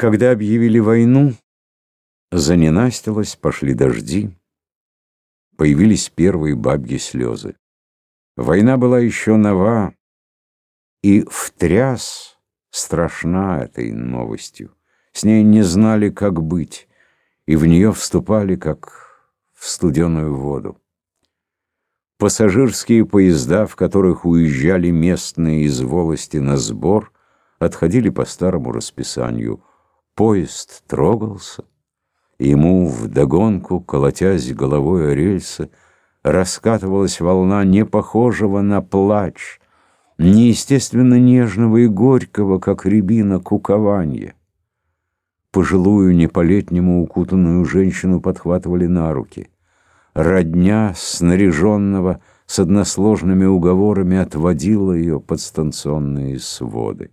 Когда объявили войну, заненастилось, пошли дожди, появились первые бабьи слезы. Война была еще нова, и втряс страшна этой новостью. С ней не знали, как быть, и в нее вступали, как в студеную воду. Пассажирские поезда, в которых уезжали местные из волости на сбор, отходили по старому расписанию – Поезд трогался, ему вдогонку, колотясь головой о рельсы, раскатывалась волна не похожего на плач, неестественно нежного и горького, как рябина, кукования. Пожилую, не по-летнему укутанную женщину подхватывали на руки. Родня снаряженного с односложными уговорами отводила ее под станционные своды.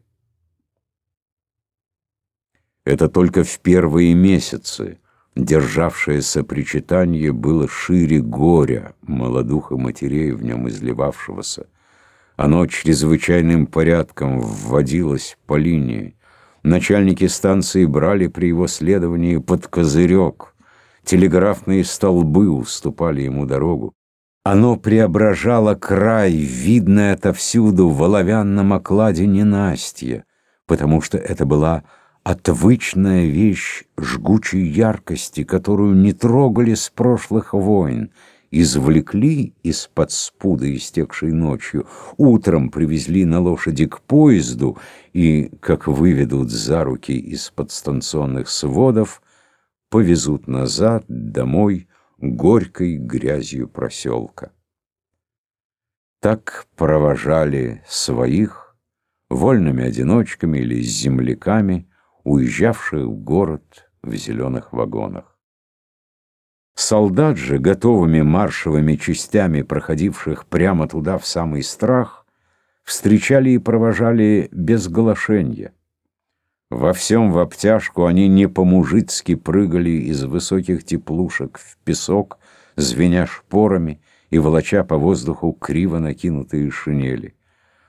Это только в первые месяцы державшее сопричитание было шире горя молодуха матерей, в нем изливавшегося. Оно чрезвычайным порядком вводилось по линии. Начальники станции брали при его следовании под козырек. Телеграфные столбы уступали ему дорогу. Оно преображало край, видное отовсюду в оловянном окладе ненастья, потому что это была отвычная вещь жгучей яркости, которую не трогали с прошлых войн, извлекли из-под спуда, истекшей ночью, утром привезли на лошади к поезду и, как выведут за руки из-под станционных сводов, повезут назад домой горькой грязью проселка. Так провожали своих вольными одиночками или земляками, уезжавших в город в зеленых вагонах. Солдат же, готовыми маршевыми частями, проходивших прямо туда в самый страх, встречали и провожали без голошенья. Во всем в обтяжку они не по-мужицки прыгали из высоких теплушек в песок, звеня шпорами и волоча по воздуху криво накинутые шинели.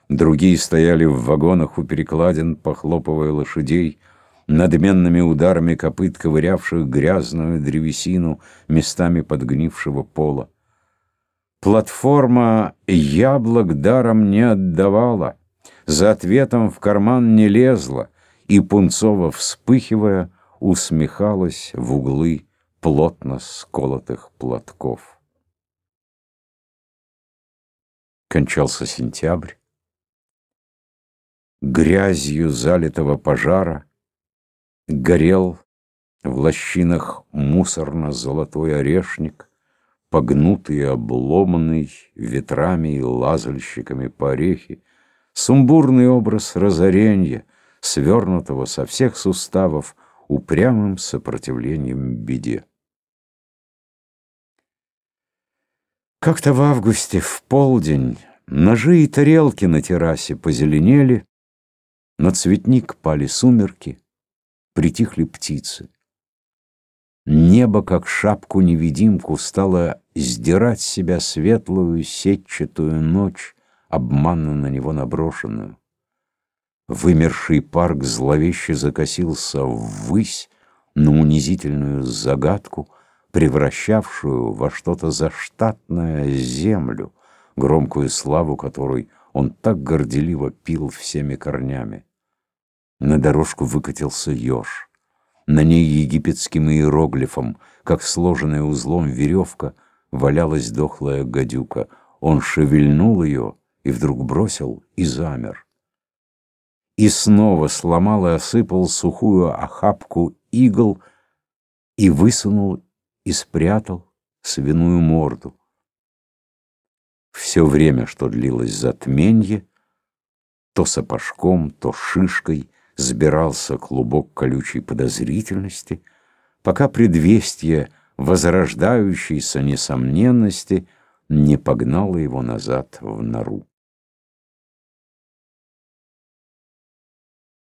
Другие стояли в вагонах у перекладин, похлопывая лошадей, надменными ударами копыт ковырявших грязную древесину местами подгнившего пола. Платформа яблок даром не отдавала, за ответом в карман не лезла, и Пунцова, вспыхивая, усмехалась в углы плотно сколотых платков. Кончался сентябрь. Грязью залитого пожара Горел в лощинах мусорно-золотой орешник, Погнутый и обломанный ветрами и лазальщиками орехи, Сумбурный образ разоренья, свернутого со всех суставов Упрямым сопротивлением беде. Как-то в августе, в полдень, Ножи и тарелки на террасе позеленели, На цветник пали сумерки, притихли птицы. Небо, как шапку-невидимку, стало сдирать себя светлую сетчатую ночь, обманно на него наброшенную. Вымерший парк зловеще закосился ввысь на унизительную загадку, превращавшую во что-то заштатное землю, громкую славу которой он так горделиво пил всеми корнями. На дорожку выкатился еж. На ней египетским иероглифом, как сложенная узлом веревка, валялась дохлая гадюка. Он шевельнул ее и вдруг бросил и замер. И снова сломал и осыпал сухую охапку игл и высунул и спрятал свиную морду. Все время, что длилось затменье, то сапожком, то шишкой — сбирался клубок колючей подозрительности, пока предвестие возрождающейся несомненности не погнало его назад в нору.